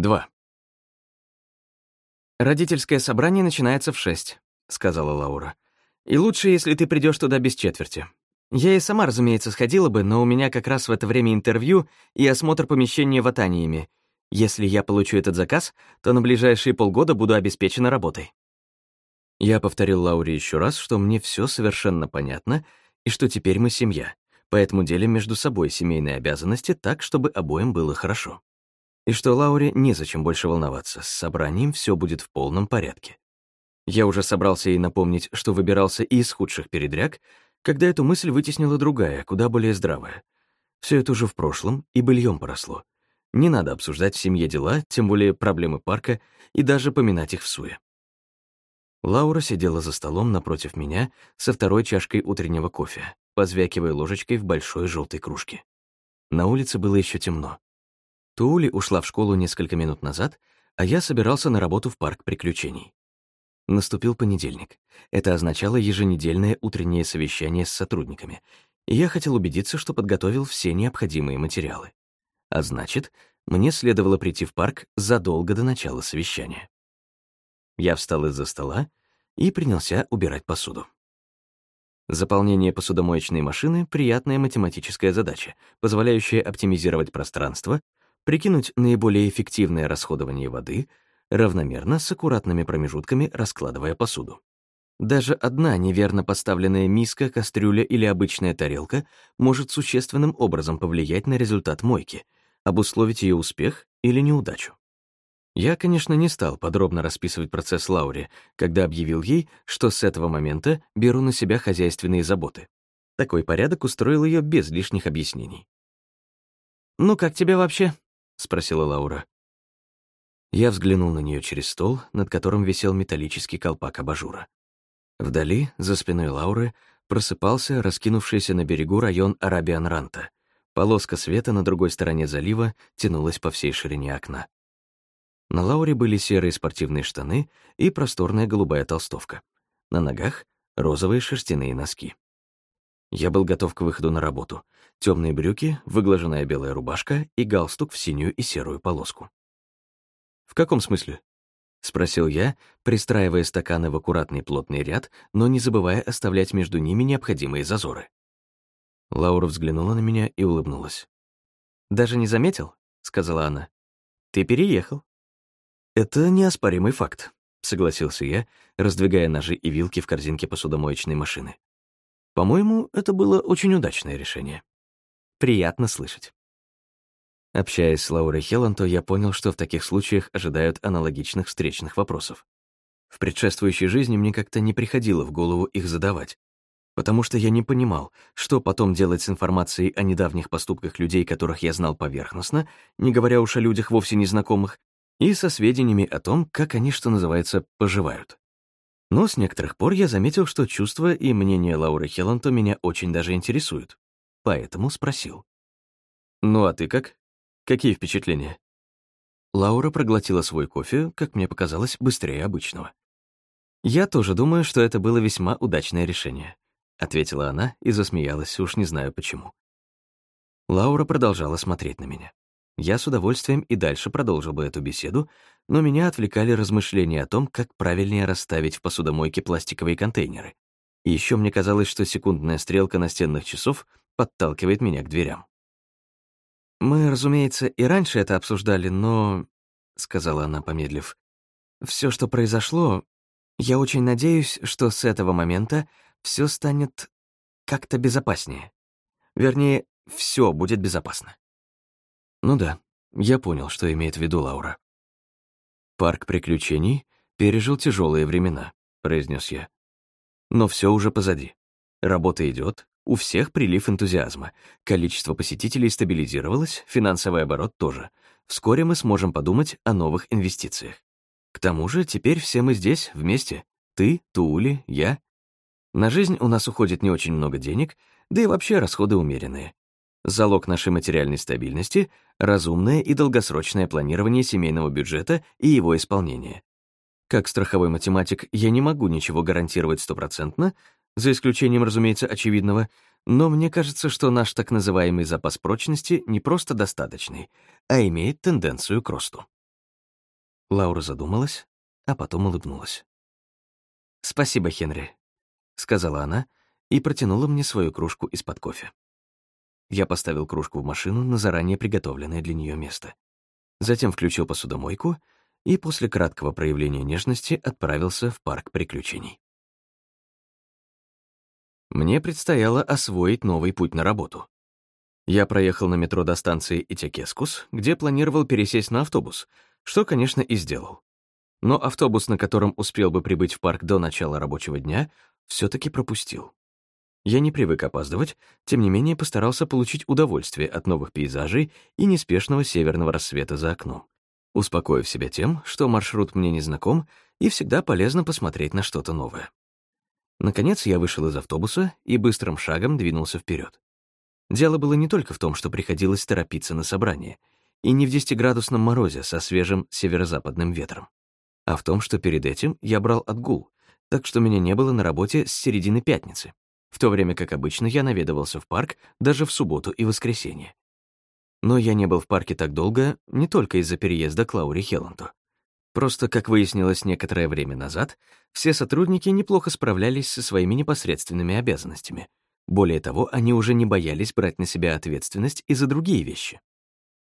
2. «Родительское собрание начинается в шесть», — сказала Лаура. «И лучше, если ты придешь туда без четверти. Я и сама, разумеется, сходила бы, но у меня как раз в это время интервью и осмотр помещения в Атаниями. Если я получу этот заказ, то на ближайшие полгода буду обеспечена работой». Я повторил Лауре еще раз, что мне все совершенно понятно и что теперь мы семья, поэтому делим между собой семейные обязанности так, чтобы обоим было хорошо и что Лауре незачем больше волноваться, с собранием все будет в полном порядке. Я уже собрался ей напомнить, что выбирался и из худших передряг, когда эту мысль вытеснила другая, куда более здравая. Все это уже в прошлом и быльем поросло. Не надо обсуждать в семье дела, тем более проблемы парка, и даже поминать их в суе. Лаура сидела за столом напротив меня со второй чашкой утреннего кофе, позвякивая ложечкой в большой желтой кружке. На улице было еще темно. Туули ушла в школу несколько минут назад, а я собирался на работу в парк приключений. Наступил понедельник. Это означало еженедельное утреннее совещание с сотрудниками, и я хотел убедиться, что подготовил все необходимые материалы. А значит, мне следовало прийти в парк задолго до начала совещания. Я встал из-за стола и принялся убирать посуду. Заполнение посудомоечной машины — приятная математическая задача, позволяющая оптимизировать пространство, прикинуть наиболее эффективное расходование воды, равномерно с аккуратными промежутками раскладывая посуду. Даже одна неверно поставленная миска, кастрюля или обычная тарелка может существенным образом повлиять на результат мойки, обусловить ее успех или неудачу. Я, конечно, не стал подробно расписывать процесс Лауре, когда объявил ей, что с этого момента беру на себя хозяйственные заботы. Такой порядок устроил ее без лишних объяснений. «Ну, как тебе вообще?» — спросила Лаура. Я взглянул на нее через стол, над которым висел металлический колпак абажура. Вдали, за спиной Лауры, просыпался раскинувшийся на берегу район Арабиан-Ранта. Полоска света на другой стороне залива тянулась по всей ширине окна. На Лауре были серые спортивные штаны и просторная голубая толстовка. На ногах — розовые шерстяные носки. Я был готов к выходу на работу. Темные брюки, выглаженная белая рубашка и галстук в синюю и серую полоску. «В каком смысле?» — спросил я, пристраивая стаканы в аккуратный плотный ряд, но не забывая оставлять между ними необходимые зазоры. Лаура взглянула на меня и улыбнулась. «Даже не заметил?» — сказала она. «Ты переехал». «Это неоспоримый факт», — согласился я, раздвигая ножи и вилки в корзинке посудомоечной машины. По-моему, это было очень удачное решение. Приятно слышать. Общаясь с Лаурой Хелланто, я понял, что в таких случаях ожидают аналогичных встречных вопросов. В предшествующей жизни мне как-то не приходило в голову их задавать, потому что я не понимал, что потом делать с информацией о недавних поступках людей, которых я знал поверхностно, не говоря уж о людях вовсе незнакомых, и со сведениями о том, как они, что называется, поживают. Но с некоторых пор я заметил, что чувства и мнение Лауры Хелланто меня очень даже интересуют. Поэтому спросил. «Ну а ты как? Какие впечатления?» Лаура проглотила свой кофе, как мне показалось, быстрее обычного. «Я тоже думаю, что это было весьма удачное решение», — ответила она и засмеялась, уж не знаю почему. Лаура продолжала смотреть на меня. Я с удовольствием и дальше продолжил бы эту беседу, но меня отвлекали размышления о том, как правильнее расставить в посудомойке пластиковые контейнеры. И еще мне казалось, что секундная стрелка настенных часов подталкивает меня к дверям. «Мы, разумеется, и раньше это обсуждали, но...» — сказала она, помедлив. «Все, что произошло, я очень надеюсь, что с этого момента все станет как-то безопаснее. Вернее, все будет безопасно. Ну да, я понял, что имеет в виду Лаура. «Парк приключений пережил тяжелые времена», — произнес я. «Но все уже позади. Работа идет, у всех прилив энтузиазма, количество посетителей стабилизировалось, финансовый оборот тоже. Вскоре мы сможем подумать о новых инвестициях. К тому же теперь все мы здесь, вместе. Ты, Туули, я. На жизнь у нас уходит не очень много денег, да и вообще расходы умеренные. Залог нашей материальной стабильности — разумное и долгосрочное планирование семейного бюджета и его исполнение. Как страховой математик я не могу ничего гарантировать стопроцентно, за исключением, разумеется, очевидного, но мне кажется, что наш так называемый запас прочности не просто достаточный, а имеет тенденцию к росту. Лаура задумалась, а потом улыбнулась. «Спасибо, Хенри», — сказала она и протянула мне свою кружку из-под кофе. Я поставил кружку в машину на заранее приготовленное для нее место. Затем включил посудомойку и после краткого проявления нежности отправился в парк приключений. Мне предстояло освоить новый путь на работу. Я проехал на метро до станции Итякескус, где планировал пересесть на автобус, что, конечно, и сделал. Но автобус, на котором успел бы прибыть в парк до начала рабочего дня, все таки пропустил. Я не привык опаздывать, тем не менее постарался получить удовольствие от новых пейзажей и неспешного северного рассвета за окном, успокоив себя тем, что маршрут мне не знаком и всегда полезно посмотреть на что-то новое. Наконец я вышел из автобуса и быстрым шагом двинулся вперед. Дело было не только в том, что приходилось торопиться на собрание, и не в десятиградусном морозе со свежим северо-западным ветром, а в том, что перед этим я брал отгул, так что меня не было на работе с середины пятницы, в то время как обычно я наведывался в парк даже в субботу и воскресенье. Но я не был в парке так долго не только из-за переезда к Лауре Хелланту. Просто, как выяснилось некоторое время назад, все сотрудники неплохо справлялись со своими непосредственными обязанностями. Более того, они уже не боялись брать на себя ответственность и за другие вещи.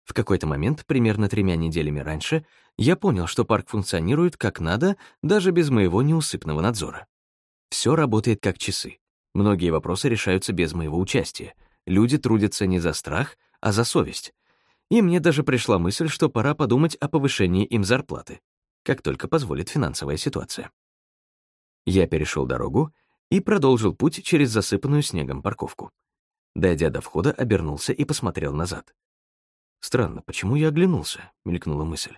В какой-то момент, примерно тремя неделями раньше, я понял, что парк функционирует как надо, даже без моего неусыпного надзора. Все работает как часы. Многие вопросы решаются без моего участия. Люди трудятся не за страх, а за совесть. И мне даже пришла мысль, что пора подумать о повышении им зарплаты, как только позволит финансовая ситуация. Я перешел дорогу и продолжил путь через засыпанную снегом парковку. Дойдя до входа, обернулся и посмотрел назад. «Странно, почему я оглянулся?» — мелькнула мысль.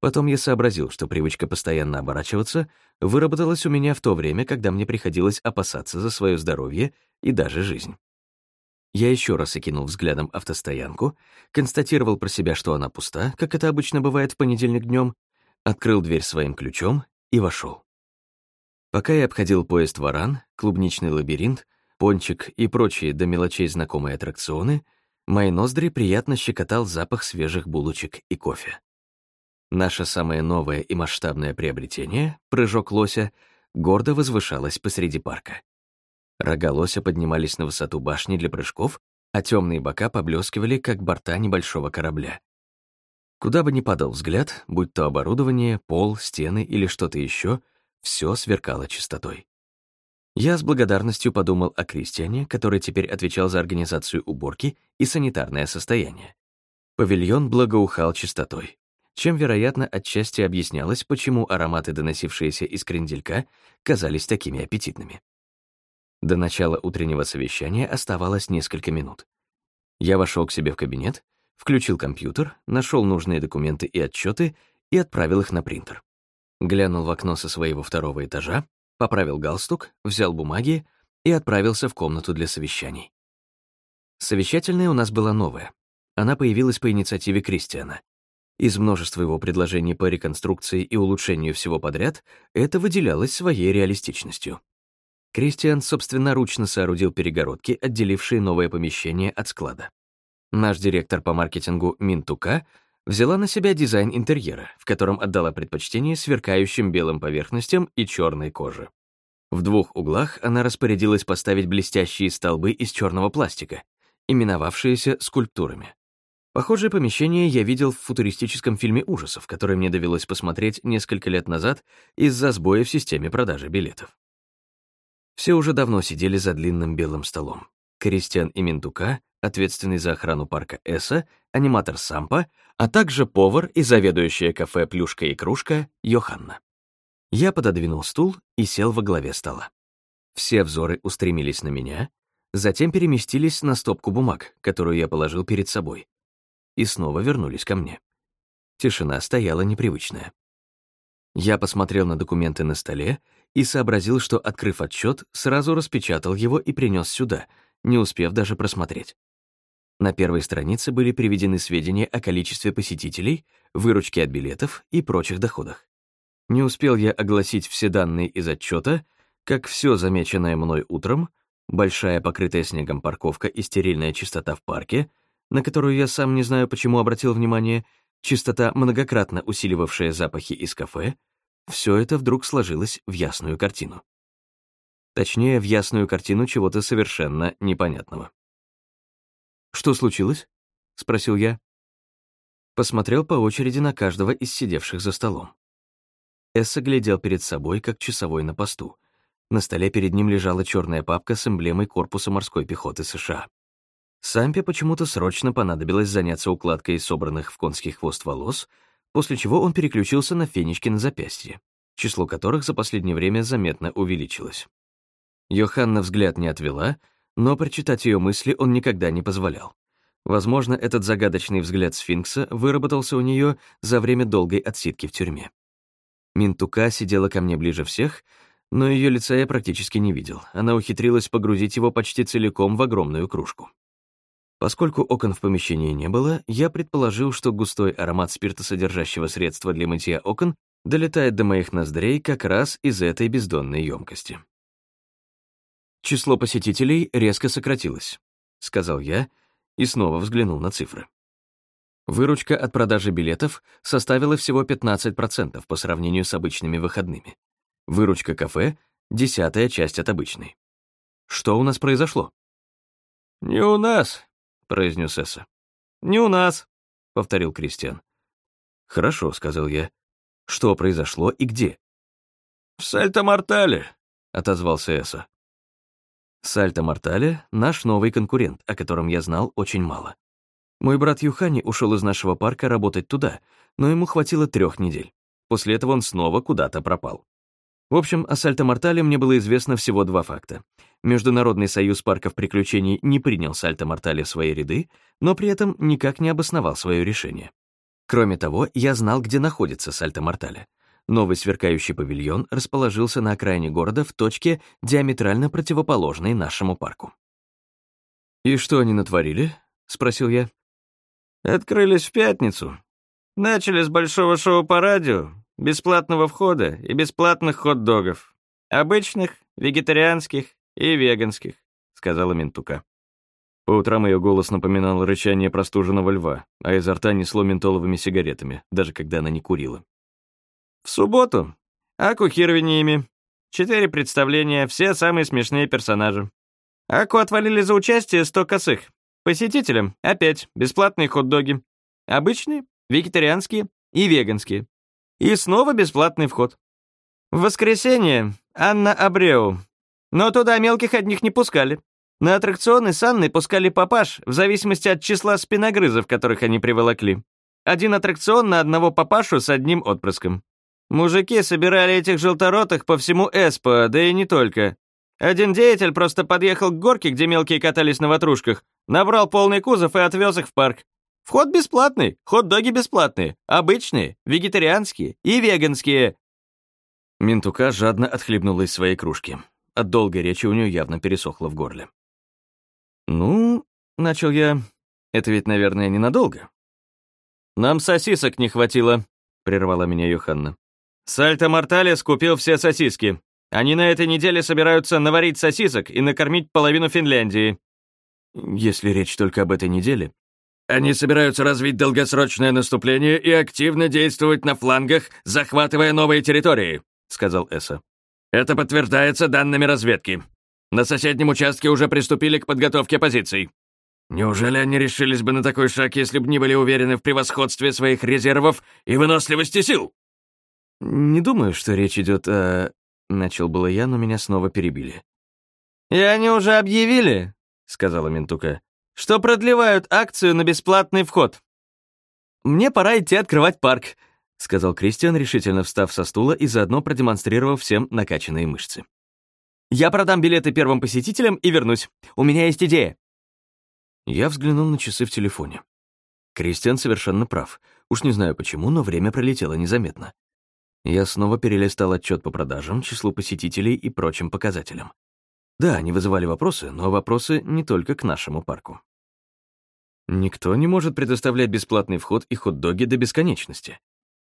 Потом я сообразил, что привычка постоянно оборачиваться выработалась у меня в то время, когда мне приходилось опасаться за свое здоровье и даже жизнь. Я еще раз окинул взглядом автостоянку, констатировал про себя, что она пуста, как это обычно бывает в понедельник днем, открыл дверь своим ключом и вошел. Пока я обходил поезд «Варан», клубничный лабиринт, пончик и прочие до мелочей знакомые аттракционы, мои ноздри приятно щекотал запах свежих булочек и кофе. Наше самое новое и масштабное приобретение, прыжок лося, гордо возвышалось посреди парка. Рога лося поднимались на высоту башни для прыжков, а темные бока поблескивали, как борта небольшого корабля. Куда бы ни падал взгляд, будь то оборудование, пол, стены или что-то еще, все сверкало чистотой. Я с благодарностью подумал о Кристиане, который теперь отвечал за организацию уборки и санитарное состояние. Павильон благоухал чистотой чем, вероятно, отчасти объяснялось, почему ароматы, доносившиеся из кренделька, казались такими аппетитными. До начала утреннего совещания оставалось несколько минут. Я вошел к себе в кабинет, включил компьютер, нашел нужные документы и отчеты и отправил их на принтер. Глянул в окно со своего второго этажа, поправил галстук, взял бумаги и отправился в комнату для совещаний. Совещательная у нас была новая. Она появилась по инициативе Кристиана, из множества его предложений по реконструкции и улучшению всего подряд это выделялось своей реалистичностью. Кристиан собственноручно соорудил перегородки, отделившие новое помещение от склада. Наш директор по маркетингу Минтука взяла на себя дизайн интерьера, в котором отдала предпочтение сверкающим белым поверхностям и черной коже. В двух углах она распорядилась поставить блестящие столбы из черного пластика, именовавшиеся скульптурами. Похожее помещение я видел в футуристическом фильме ужасов, который мне довелось посмотреть несколько лет назад из-за сбоя в системе продажи билетов. Все уже давно сидели за длинным белым столом. Кристиан и Минтука, ответственный за охрану парка Эса, аниматор Сампа, а также повар и заведующая кафе «Плюшка и кружка» Йоханна. Я пододвинул стул и сел во главе стола. Все взоры устремились на меня, затем переместились на стопку бумаг, которую я положил перед собой, и снова вернулись ко мне. Тишина стояла непривычная. Я посмотрел на документы на столе и сообразил, что, открыв отчет, сразу распечатал его и принес сюда, не успев даже просмотреть. На первой странице были приведены сведения о количестве посетителей, выручке от билетов и прочих доходах. Не успел я огласить все данные из отчета, как все замеченное мной утром, большая покрытая снегом парковка и стерильная чистота в парке, на которую я сам не знаю почему обратил внимание, чистота, многократно усиливавшая запахи из кафе, все это вдруг сложилось в ясную картину. Точнее, в ясную картину чего-то совершенно непонятного. «Что случилось?» — спросил я. Посмотрел по очереди на каждого из сидевших за столом. Эсса глядел перед собой, как часовой на посту. На столе перед ним лежала черная папка с эмблемой корпуса морской пехоты США. Сампе почему-то срочно понадобилось заняться укладкой собранных в конский хвост волос, после чего он переключился на фенечки на запястье, число которых за последнее время заметно увеличилось. Йоханна взгляд не отвела, но прочитать ее мысли он никогда не позволял. Возможно, этот загадочный взгляд сфинкса выработался у нее за время долгой отсидки в тюрьме. Минтука сидела ко мне ближе всех, но ее лица я практически не видел. Она ухитрилась погрузить его почти целиком в огромную кружку. Поскольку окон в помещении не было, я предположил, что густой аромат спиртосодержащего средства для мытья окон долетает до моих ноздрей как раз из этой бездонной емкости. «Число посетителей резко сократилось», — сказал я и снова взглянул на цифры. Выручка от продажи билетов составила всего 15% по сравнению с обычными выходными. Выручка кафе — десятая часть от обычной. Что у нас произошло? «Не у нас», — произнес Эсса. «Не у нас», — повторил Кристиан. «Хорошо», — сказал я. «Что произошло и где?» «В Сальто-Мортале», — отозвался Эсса. Сальто-Мортале — наш новый конкурент, о котором я знал очень мало. Мой брат Юхани ушел из нашего парка работать туда, но ему хватило трех недель. После этого он снова куда-то пропал. В общем, о Сальто-Мортале мне было известно всего два факта. Международный союз парков приключений не принял Сальто-Мортале в свои ряды, но при этом никак не обосновал свое решение. Кроме того, я знал, где находится Сальто-Мортале. Новый сверкающий павильон расположился на окраине города в точке, диаметрально противоположной нашему парку. «И что они натворили?» — спросил я. «Открылись в пятницу. Начали с большого шоу по радио, бесплатного входа и бесплатных хот-догов. Обычных, вегетарианских и веганских», — сказала Ментука. По утрам ее голос напоминал рычание простуженного льва, а изо рта несло ментоловыми сигаретами, даже когда она не курила. В субботу. Аку Хирвиниями. Четыре представления, все самые смешные персонажи. Аку отвалили за участие сто косых. Посетителям опять бесплатные хот-доги. Обычные, вегетарианские и веганские. И снова бесплатный вход. В воскресенье Анна Абреу. Но туда мелких одних не пускали. На аттракционы с Анной пускали папаш в зависимости от числа спиногрызов, которых они приволокли. Один аттракцион на одного папашу с одним отпрыском. Мужики собирали этих желторотых по всему Эспо, да и не только. Один деятель просто подъехал к горке, где мелкие катались на ватрушках, набрал полный кузов и отвез их в парк. Вход бесплатный, хот-доги бесплатные, обычные, вегетарианские и веганские. Ментука жадно отхлебнула из своей кружки. От долгой речи у нее явно пересохло в горле. «Ну, — начал я, — это ведь, наверное, ненадолго». «Нам сосисок не хватило», — прервала меня Йоханна. Сальто Морталес купил все сосиски. Они на этой неделе собираются наварить сосисок и накормить половину Финляндии. Если речь только об этой неделе. Они собираются развить долгосрочное наступление и активно действовать на флангах, захватывая новые территории, сказал Эсса. Это подтверждается данными разведки. На соседнем участке уже приступили к подготовке позиций. Неужели они решились бы на такой шаг, если бы не были уверены в превосходстве своих резервов и выносливости сил? «Не думаю, что речь идет о...» Начал было я, но меня снова перебили. «И они уже объявили», — сказала Ментука, «что продлевают акцию на бесплатный вход». «Мне пора идти открывать парк», — сказал Кристиан, решительно встав со стула и заодно продемонстрировав всем накачанные мышцы. «Я продам билеты первым посетителям и вернусь. У меня есть идея». Я взглянул на часы в телефоне. Кристиан совершенно прав. Уж не знаю почему, но время пролетело незаметно. Я снова перелистал отчет по продажам, числу посетителей и прочим показателям. Да, они вызывали вопросы, но вопросы не только к нашему парку. Никто не может предоставлять бесплатный вход и хот-доги до бесконечности.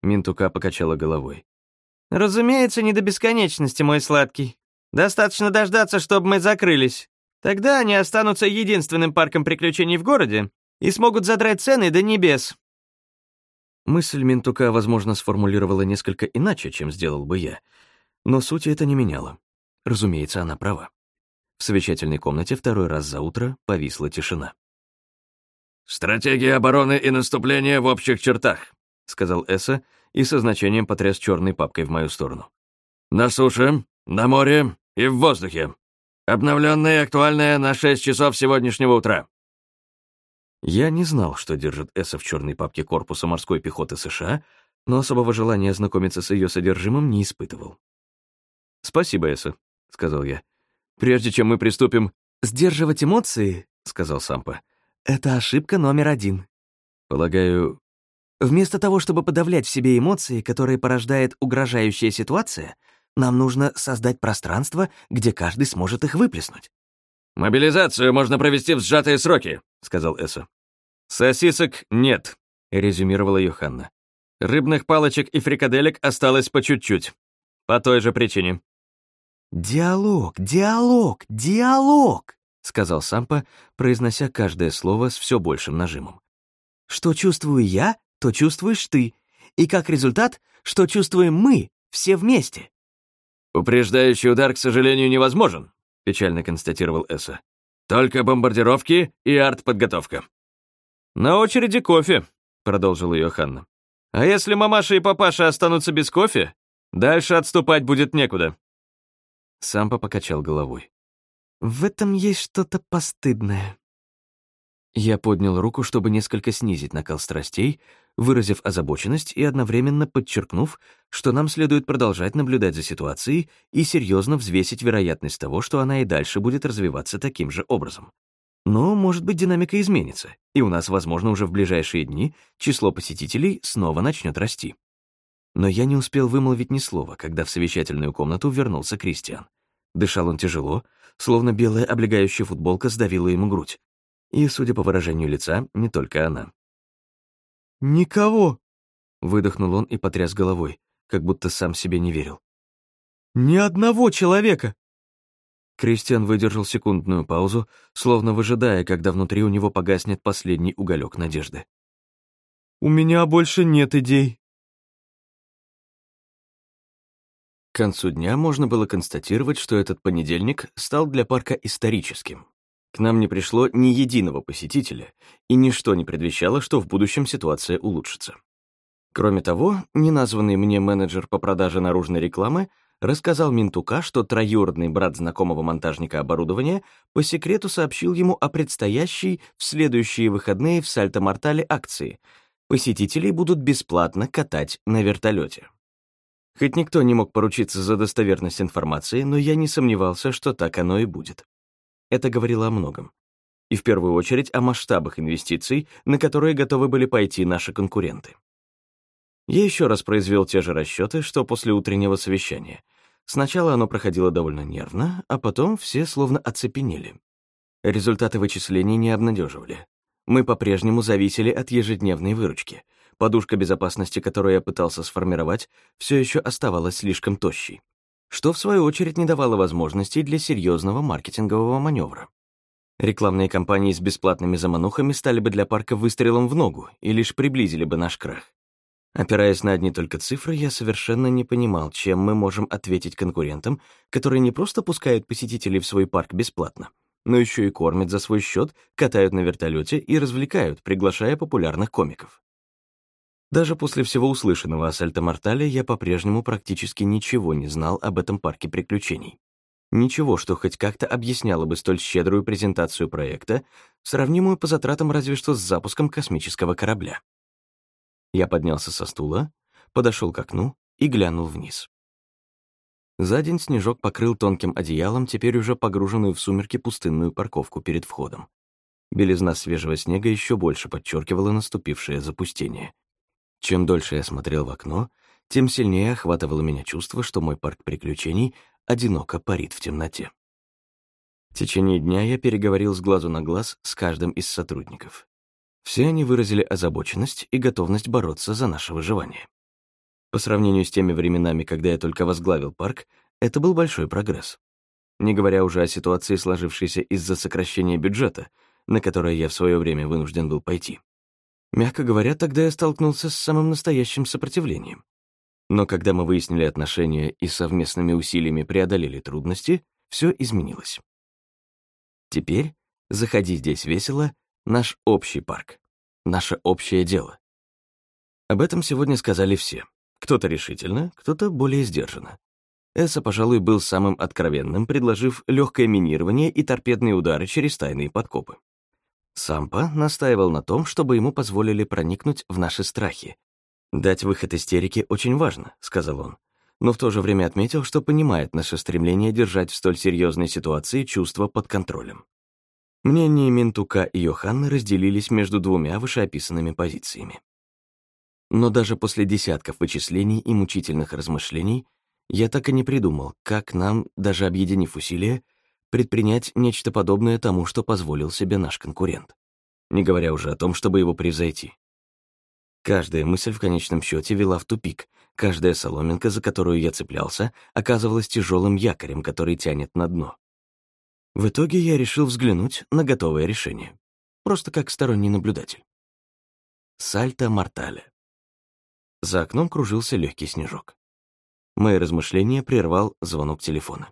Минтука покачала головой. «Разумеется, не до бесконечности, мой сладкий. Достаточно дождаться, чтобы мы закрылись. Тогда они останутся единственным парком приключений в городе и смогут задрать цены до небес. Мысль Ментука, возможно, сформулировала несколько иначе, чем сделал бы я, но сути это не меняло. Разумеется, она права. В совещательной комнате второй раз за утро повисла тишина. «Стратегия обороны и наступления в общих чертах», — сказал Эсса и со значением потряс черной папкой в мою сторону. «На суше, на море и в воздухе. Обновленная и актуальная на 6 часов сегодняшнего утра». Я не знал, что держит Эсса в черной папке корпуса морской пехоты США, но особого желания ознакомиться с ее содержимым не испытывал. «Спасибо, Эсса», — сказал я. «Прежде чем мы приступим...» «Сдерживать эмоции», — сказал Сампа, — «это ошибка номер один». «Полагаю...» «Вместо того, чтобы подавлять в себе эмоции, которые порождает угрожающая ситуация, нам нужно создать пространство, где каждый сможет их выплеснуть». «Мобилизацию можно провести в сжатые сроки», — сказал Эсса. «Сосисок нет», — резюмировала Йоханна. «Рыбных палочек и фрикаделек осталось по чуть-чуть. По той же причине». «Диалог, диалог, диалог», — сказал Сампа, произнося каждое слово с все большим нажимом. «Что чувствую я, то чувствуешь ты. И как результат, что чувствуем мы, все вместе». «Упреждающий удар, к сожалению, невозможен», — печально констатировал Эсса. «Только бомбардировки и артподготовка». «На очереди кофе», — продолжила ее. «А если мамаша и папаша останутся без кофе, дальше отступать будет некуда». Сампа покачал головой. «В этом есть что-то постыдное». Я поднял руку, чтобы несколько снизить накал страстей, выразив озабоченность и одновременно подчеркнув, что нам следует продолжать наблюдать за ситуацией и серьезно взвесить вероятность того, что она и дальше будет развиваться таким же образом. Но, может быть, динамика изменится, и у нас, возможно, уже в ближайшие дни число посетителей снова начнет расти. Но я не успел вымолвить ни слова, когда в совещательную комнату вернулся Кристиан. Дышал он тяжело, словно белая облегающая футболка сдавила ему грудь. И, судя по выражению лица, не только она. «Никого!» — выдохнул он и потряс головой, как будто сам себе не верил. «Ни одного человека!» Кристиан выдержал секундную паузу, словно выжидая, когда внутри у него погаснет последний уголек надежды. «У меня больше нет идей». Концу дня можно было констатировать, что этот понедельник стал для парка историческим. К нам не пришло ни единого посетителя, и ничто не предвещало, что в будущем ситуация улучшится. Кроме того, неназванный мне менеджер по продаже наружной рекламы рассказал Минтука, что троюродный брат знакомого монтажника оборудования по секрету сообщил ему о предстоящей в следующие выходные в Сальто-Мортале акции. Посетителей будут бесплатно катать на вертолете. Хоть никто не мог поручиться за достоверность информации, но я не сомневался, что так оно и будет. Это говорило о многом. И в первую очередь о масштабах инвестиций, на которые готовы были пойти наши конкуренты. Я еще раз произвел те же расчеты, что после утреннего совещания. Сначала оно проходило довольно нервно, а потом все словно оцепенели. Результаты вычислений не обнадеживали. Мы по-прежнему зависели от ежедневной выручки. Подушка безопасности, которую я пытался сформировать, все еще оставалась слишком тощей что в свою очередь не давало возможностей для серьезного маркетингового маневра. Рекламные кампании с бесплатными заманухами стали бы для парка выстрелом в ногу и лишь приблизили бы наш крах. Опираясь на одни только цифры, я совершенно не понимал, чем мы можем ответить конкурентам, которые не просто пускают посетителей в свой парк бесплатно, но еще и кормят за свой счет, катают на вертолете и развлекают, приглашая популярных комиков. Даже после всего услышанного о Сальто-Мортале я по-прежнему практически ничего не знал об этом парке приключений. Ничего, что хоть как-то объясняло бы столь щедрую презентацию проекта, сравнимую по затратам разве что с запуском космического корабля. Я поднялся со стула, подошел к окну и глянул вниз. За день снежок покрыл тонким одеялом теперь уже погруженную в сумерки пустынную парковку перед входом. Белизна свежего снега еще больше подчеркивала наступившее запустение. Чем дольше я смотрел в окно, тем сильнее охватывало меня чувство, что мой парк приключений одиноко парит в темноте. В течение дня я переговорил с глазу на глаз с каждым из сотрудников. Все они выразили озабоченность и готовность бороться за наше выживание. По сравнению с теми временами, когда я только возглавил парк, это был большой прогресс. Не говоря уже о ситуации, сложившейся из-за сокращения бюджета, на которое я в свое время вынужден был пойти. Мягко говоря, тогда я столкнулся с самым настоящим сопротивлением. Но когда мы выяснили отношения и совместными усилиями преодолели трудности, все изменилось. Теперь «Заходи здесь весело» — наш общий парк, наше общее дело. Об этом сегодня сказали все. Кто-то решительно, кто-то более сдержанно. Эсса, пожалуй, был самым откровенным, предложив легкое минирование и торпедные удары через тайные подкопы. Сампа настаивал на том, чтобы ему позволили проникнуть в наши страхи. «Дать выход истерике очень важно», — сказал он, но в то же время отметил, что понимает наше стремление держать в столь серьезной ситуации чувства под контролем. Мнения Ментука и Йоханны разделились между двумя вышеописанными позициями. Но даже после десятков вычислений и мучительных размышлений я так и не придумал, как нам, даже объединив усилия, предпринять нечто подобное тому, что позволил себе наш конкурент, не говоря уже о том, чтобы его превзойти. Каждая мысль в конечном счете вела в тупик, каждая соломинка, за которую я цеплялся, оказывалась тяжелым якорем, который тянет на дно. В итоге я решил взглянуть на готовое решение, просто как сторонний наблюдатель. Сальто мортале. За окном кружился легкий снежок. Мои размышления прервал звонок телефона.